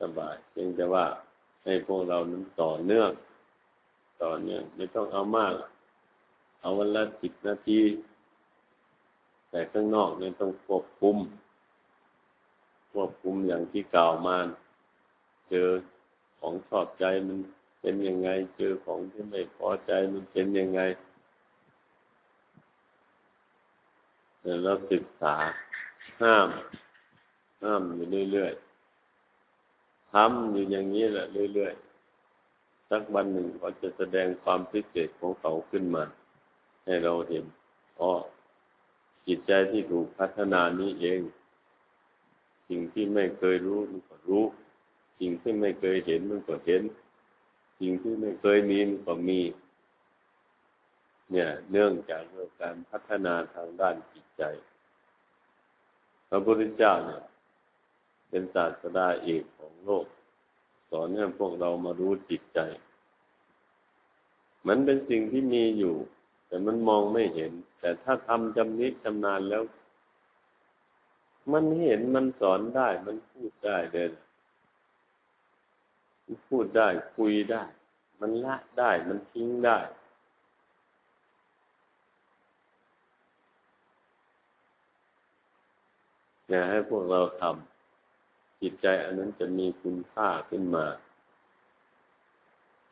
A: สบายเพียงแต่ว่าให้พวกเรานั้นต่อเนื่อง ต่อเนื่อง ไม่ต้องเอามาก เอาวันละสิบนาที แต่ข้างนอกเนี่ยต้องควบคุม ควบคุมอย่างที่กล่าวมาเจอของชอบใจมันเป็นยังไง เจอของที่ไม่พอใจมันเป็นยังไงเราศึกษาห้าม ห้ามอยู่เรื่อยๆทำอยู่อย่างนี้แหละเรื่อยๆสักวันหนึ่งก็จะแสดงความพิเศษของเขาขึ้นมา ให้เราเห็นอ๋อ จิตใจที่ถูกพัฒนานี้เอง สิ่งที่ไม่เคยรู้มันก็รู้ สิ่งที่ไม่เคยเห็นมันก็เห็น สิ่งที่ไม่เคยมีมันก็มี เนี่ย เนื่องจากเรื่องการพัฒนาทางด้านจิตใจ พระพุทธเจ้าเนี่ย เป็นศาสดาเอกของโลก สอนให้พวกเรามารู้จิตใจ มันเป็นสิ่งที่มีอยู่ แต่มันมองไม่เห็น แต่ถ้าทำจำนิชำนาญแล้ว มันเห็นมันสอนได้ มันพูดได้เลยมันพูดได้ คุยได้ มันละได้ มันทิ้งได้ อย่าให้พวกเราทำจิตใจอันนั้นจะมีคุณค่าขึ้นมา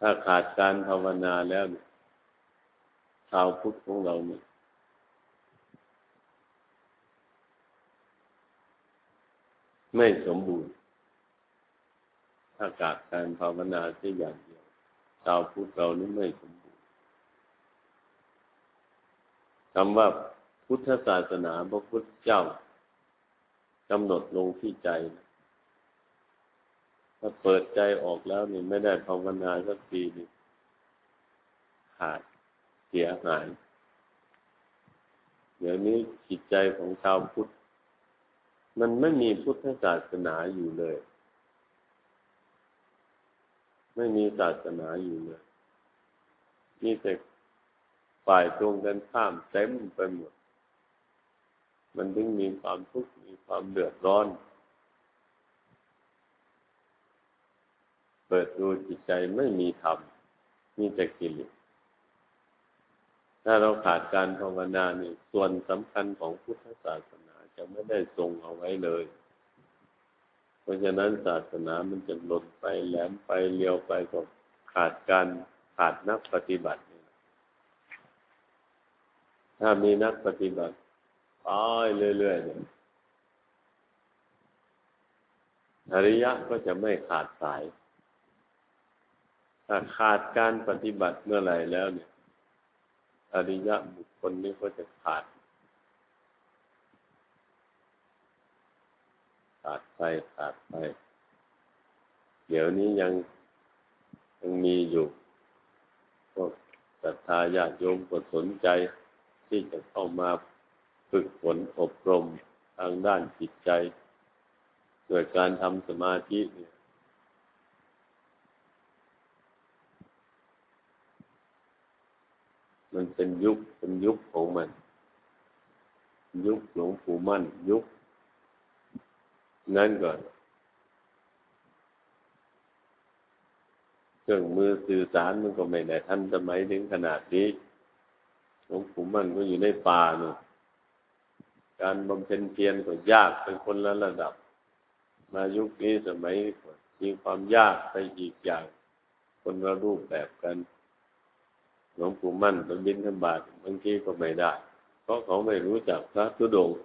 A: ถ้าขาดการภาวนาแล้วชาวพุทธของเราเนี่ย ไม่สมบูรณ์ ถ้าขาดการภาวนาที่อย่างเดียวชาวพุทธเรานี่ไม่สมบูรณ์คำว่าพุทธศาสนาพระพุทธเจ้ากำหนดลงที่ใจ ถ้าเปิดใจออกแล้วนี่ไม่ได้ภาวนาสักทีนี่ขาดเสียหาย เดี๋ยวนี้จิตใจของชาวพุทธ มันไม่มีพุทธศาสนาอยู่เลย ไม่มีศาสนาอยู่เลย มีแต่ฝ่ายตรงกันข้ามเต็มไปหมด มันถึงมีความทุกข์มีความเดือดร้อน เปิดดูจิตใจไม่มีธรรม มีแต่กิเลสถ้าเราขาดการภาวนาเนี่ยส่วนสำคัญของพุทธศาสนา จะไม่ได้ทรงเอาไว้เลย เพราะฉะนั้นศาสนามันจะหล่นไปแหลมไปเลี้ยวไปก็ขาดการขาดนักปฏิบัติ ถ้ามีนักปฏิบัติไปเรื่อยๆเนี่ยอริยะก็จะไม่ขาดสาย ถ้าขาดการปฏิบัติเมื่อไหร่แล้วเนี่ย อริยะบุคคลนี้ก็จะขาด ขาดไปขาดไป เดี๋ยวนี้ยังยังมีอยู่พวกศรัทธาญาติโยมก็สนใจ ที่จะเข้ามาฝึกฝนอบรมทางด้านจิตใจโดยการทำสมาธิเนี่ยมันเป็นยุคเป็นยุคของมัน ยุคหลวงปู่มั่น ยุค นั้นก่อน เครื่องมือสื่อสารมันก็ไม่ได้ทันสมัยถึงขนาดนี้หลวงปู่มั่นก็อยู่ในป่าเนาะการบำเพ็ญเพียรก็ยากเป็นคนละระดับ มายุคนี้สมัยมีความยากไปอีกอย่าง คนละรูปแบบกันหลวงปู่มั่นไปบินธบาตบางทีก็ไม่ได้ เพราะเขาไม่รู้จักพระธุดงค์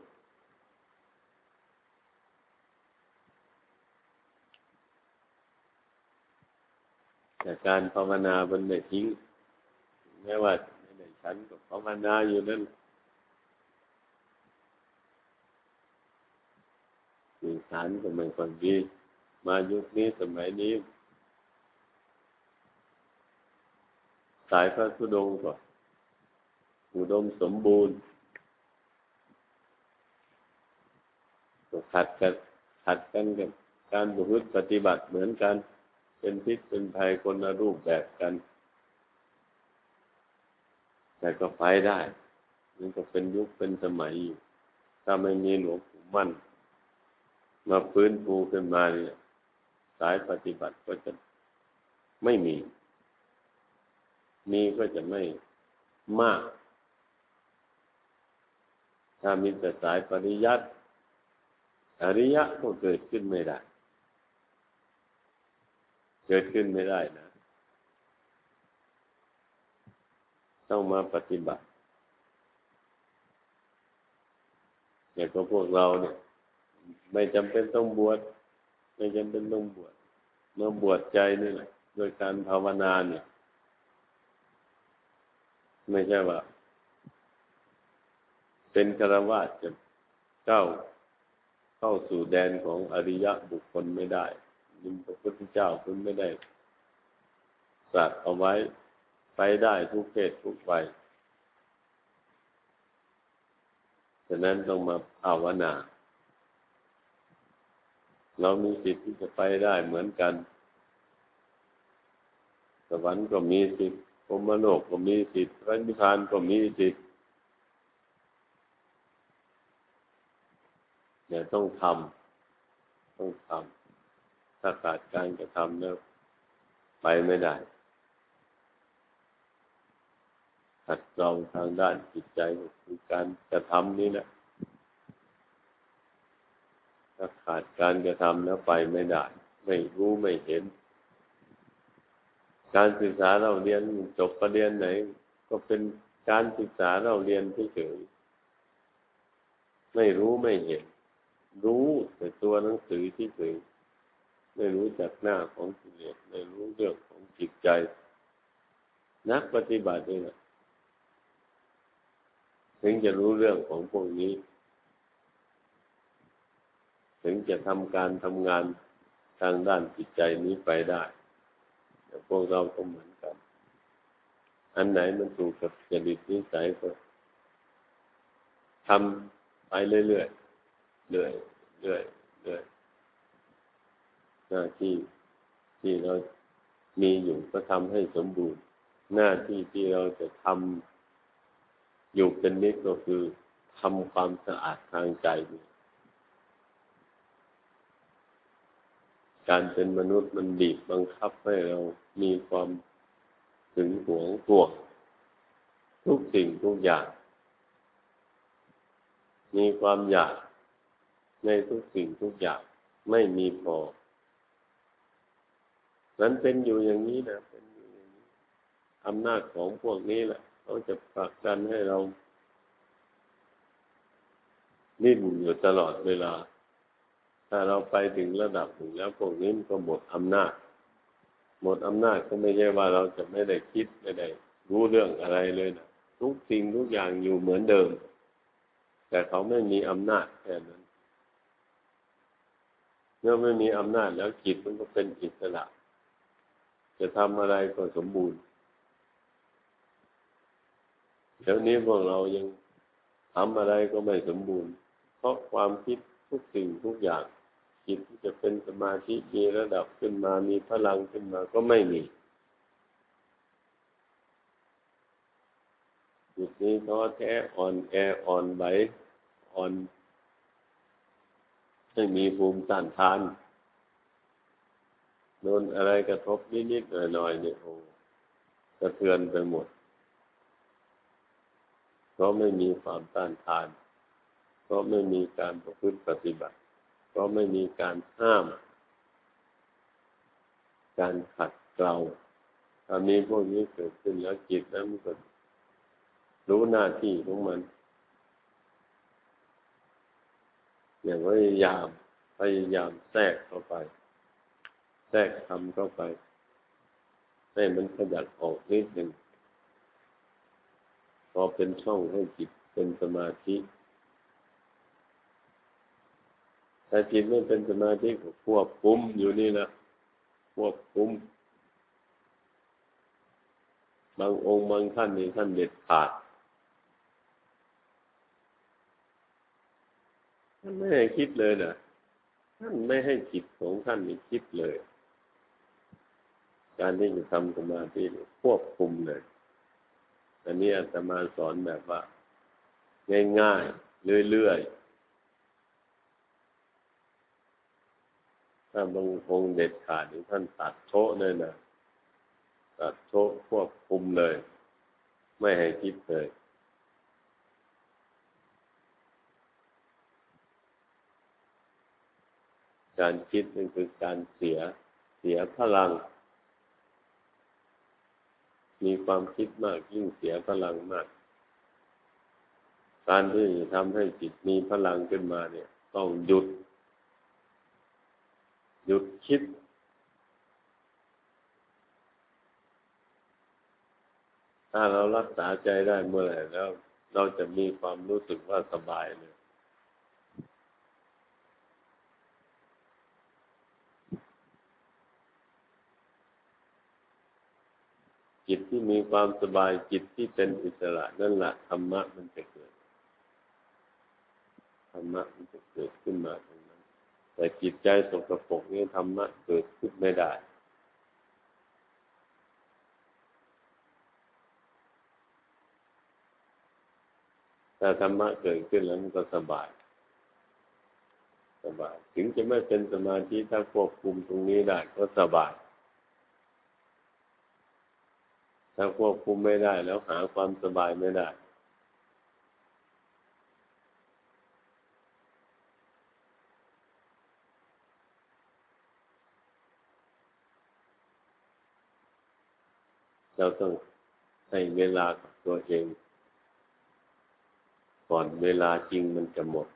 A: แต่การภาวนามันไม่ทิ้งแม้ว่าในฉันก็ภาวนาอยู่นั่นสื่อสารก็ไม่ค่อยดี มายุคนี้สมัยนี้ สายพระธุดงค์ก็อุดมสมบูรณ์ก็ขัดกันขัดกันกับการบุพปฏิบัติเหมือนกัน เป็นพิษเป็นภัยคนละรูปแบบกัน แต่ก็ไปได้มันก็เป็นยุคเป็นสมัยอยู่ ถ้าไม่มีหลวงปู่มั่น มาฟื้นฟูขึ้นมาเนี่ย สายปฏิบัติก็จะไม่มี มีก็จะไม่มาก ถ้ามีแต่สายปริยัติอริยะก็เกิดขึ้นไม่ได้ กิดขึ้นไม่ได้นะ ต้องมาปฏิบัติอย่างกับพวกเราเนี่ย ไม่จำเป็นต้องบวชไม่จำเป็นต้องบวชเมื่อบวชใจนี่แหละโดยการภาวนาเนี่ย ไม่ใช่ว่า เป็นคารวะจะเข้าเข้าสู่แดนของอริยะบุคคลไม่ได้ ยิงพระพุทธเจ้าคุณไม่ได้สัตว์เอาไว้ไปได้ทุกเพศทุกวัยฉะนั้นต้องมาภาวนา เรามีสิทธิ์ที่จะไปได้เหมือนกัน สวรรค์ก็มีสิทธิ์พรมโลกก็มีสิทธิ์พระนิพพานก็มีสิทธิ์เนี่ต้องทำต้องทำ ถ้าขาดการกระทำแล้วไปไม่ได้ขัดเกลาทางด้านจิตใจคือการกระทำนี้แหละถ้าขาดการกระทำแล้วไปไม่ได้ ไม่รู้ไม่เห็น การศึกษาเราเรียนจบประเรียนไหน ก็เป็นการศึกษาเราเรียนเฉยไม่รู้ไม่เห็น รู้แต่ตัวหนังสือที่เฉย ไม่รู้จักหน้าของกิเลสไม่รู้เรื่องของจิตใจ นักปฏิบัติเนี่แหละถึงจะรู้เรื่องของพวกนี้ ถึงจะทำการทำงานทางด้านจิตใจนี้ไปได้แต่พวกเราก็เหมือนกัน อันไหนมันถูกกับจริตนิสัยก็ทำไปเรื่อยๆเรื่อยๆเรื่อยๆเรื่อย หน้าที่ที่เรามีอยู่ก็ทำให้สมบูรณ์ หน้าที่ที่เราจะทำอยู่เป็นนิดก็คือทำความสะอาดทางใจ การเป็นมนุษย์มันบีบบังคับให้เรามีความถึงหวงห่วงทุกสิ่งทุกอย่าง มีความอยากในทุกสิ่งทุกอย่างไม่มีพอ นั้นเป็นอยู่อย่างนี้นะเป็นอยู่อย่างนี้อำนาจของพวกนี้แหละเขาจะผลักดันให้เรานิ่งอยู่ตลอดเวลา ถ้าเราไปถึงระดับหนึ่งแล้วพวกนี้มันก็หมดอำนาจ หมดอำนาจก็ไม่ใช่ว่าเราจะไม่ได้คิดไม่ได้รู้เรื่องอะไรเลยนะทุกสิ่งทุกอย่างอยู่เหมือนเดิม แต่เขาไม่มีอำนาจแค่นั้นเมื่อไม่มีอำนาจแล้วจิตมันก็เป็นอิสระ จะทำอะไรก็สมบูรณ์เดี๋ยวนี้พวกเรายังทำอะไรก็ไม่สมบูรณ์ เพราะความคิดทุกสิ่งทุกอย่าง จิตที่จะเป็นสมาธิมีระดับขึ้นมามีพลังขึ้นมาก็ไม่มีจิตนี้ท้อแท้อ่อนแออ่อนไหวอ่อนไม่มีภูมิต้านทาน โดนอะไรกระทบนิดๆหน่อยๆเนี่ยโอ้กระเทือนไปหมด เพราะไม่มีความต้านทานคราะไม่มีการประพฤติปฏิบัติ เพราะไม่มีการห้าม การขัดเกลาถ้ามีพวกนี้เกิดขึ้นแล้วจิตนั้นมันก็รู้หน้าที่ของมัน อย่างพยายามพยายามแทรกเข้าไป แทรกทำเข้าไป ให้มันขยับออกนิดหนึ่งพอเป็นช่องให้จิตเป็นสมาธิแต่จิตไม่เป็นสมาธิก็ควบคุมอยู่นี่นะควบคุม บางองค์บางท่านนี่ท่านเด็ดขาดท่านไม่ให้คิดเลยนะท่านไม่ให้จิตของท่านนี่คิดเลย การที่จะทำสมาธิควบคุมเลย อันนี้อาตมาสอนแบบว่า ง่ายๆ เรื่อยๆ ถ้าบางองเด็ดขาดท่านตัดโชะเลยนะ ตัดโชะควบคุมเลย ไม่ให้คิดเลยการคิดนั่นคือการเสียเสียพลัง มีความคิดมากยิ่งเสียพลังมาก การที่ทำให้จิตมีพลังขึ้นมาเนี่ย ต้องหยุด หยุดคิด ถ้าเรารักษาใจได้เมื่อไหร่แล้ว เราจะมีความรู้สึกว่าสบายเลย จิตที่มีความสบายจิตที่เป็นอิสระนั่นแหละธรรมะมันจะเกิดธรรมะมันจะเกิดขึ้นมาตรงนั้น แต่จิตใจสกปรกนี่ธรรมะเกิดขึ้นไม่ได้ถ้าธรรมะเกิดขึ้นแล้วมันก็สบาย สบาย ถึงจะไม่เป็นสมาธิถ้าควบคุมตรงนี้ได้ก็สบาย ถ้าควบคุมไม่ได้ แล้วหาความสบายไม่ได้ เราต้องให้เวลากับตัวเอง ก่อนเวลาจริงมันจะหมด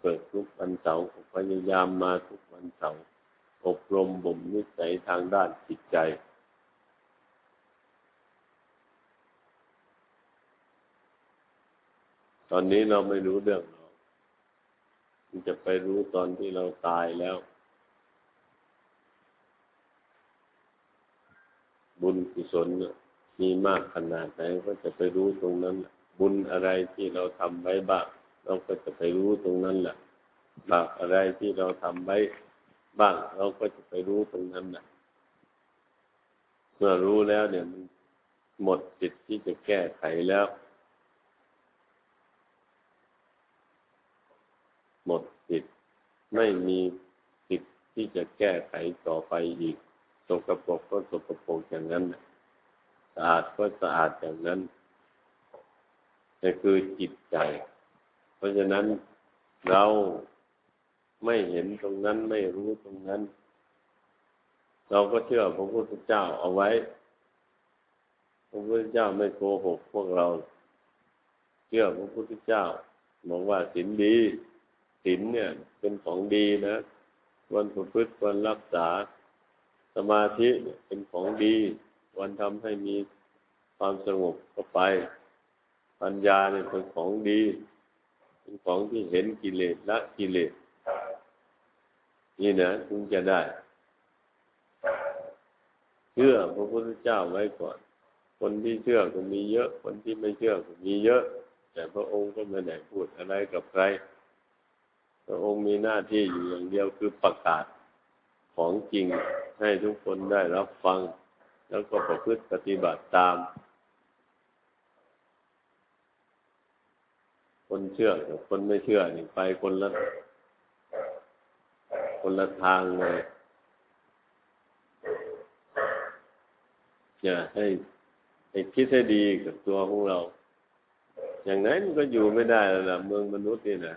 A: เกิดทุกวันเสาร์พยายามมาทุกวันเสาร์อบรมบ่มนิสัยทางด้านจิตใจ ตอนนี้เราไม่รู้เรื่องหรอกมันจะไปรู้ตอนที่เราตายแล้ว บุญกุศลมีมากขนาดไหนก็จะไปรู้ตรงนั้น บุญอะไรที่เราทำไว้บ้าง เราก็จะไปรู้ตรงนั้นแหละบาปอะไรที่เราทำไว้บ้าง เราก็จะไปรู้ตรงนั้นแหละเมื่อรู้แล้วเนี่ยมันหมดสิทธิ์ที่จะแก้ไขแล้ว หมดสิทธิ์ไม่มีสิทธิ์ที่จะแก้ไขต่อไปอีกสกปรกก็สกปรกอย่างนั้นสะอาดก็สะอาดอย่างนั้นนี่คือจิตใจ เพราะฉะนั้นเราไม่เห็นตรงนั้นไม่รู้ตรงนั้น เราก็เชื่อพระพุทธเจ้าเอาไว้ พระพุทธเจ้าไม่โกหกพวกเรา เชื่อพระพุทธเจ้าบอกว่าศีลดีศีลเนี่ย เป็นของดีนะวันประพฤติวันรักษาสมาธิเป็นของดี วันทำให้มีความสงบเข้าไป ปัญญาเนี่ยเป็นของดี เป็นของที่เห็นกิเลสละกิเลสนี่นะถึงจะได้เชื่อพระพุทธเจ้าไว้ก่อน คนที่เชื่อก็มีเยอะ คนที่ไม่เชื่อก็มีเยอะ แต่พระองค์ก็ไม่ได้พูดอะไรกับใคร พระองค์มีหน้าที่อยู่อย่างเดียวคือประกาศของจริงให้ทุกคนได้รับฟัง แล้วก็ประพฤติปฏิบัติตาม คนเชื่อกับคนไม่เชื่อนี่ไปคนละคนละทางเลยอย่าให้ให้คิดให้ดีกับตัวของเรา อย่างนั้นมันก็อยู่ไม่ได้แล้วนะเมืองมนุษย์นี่นะ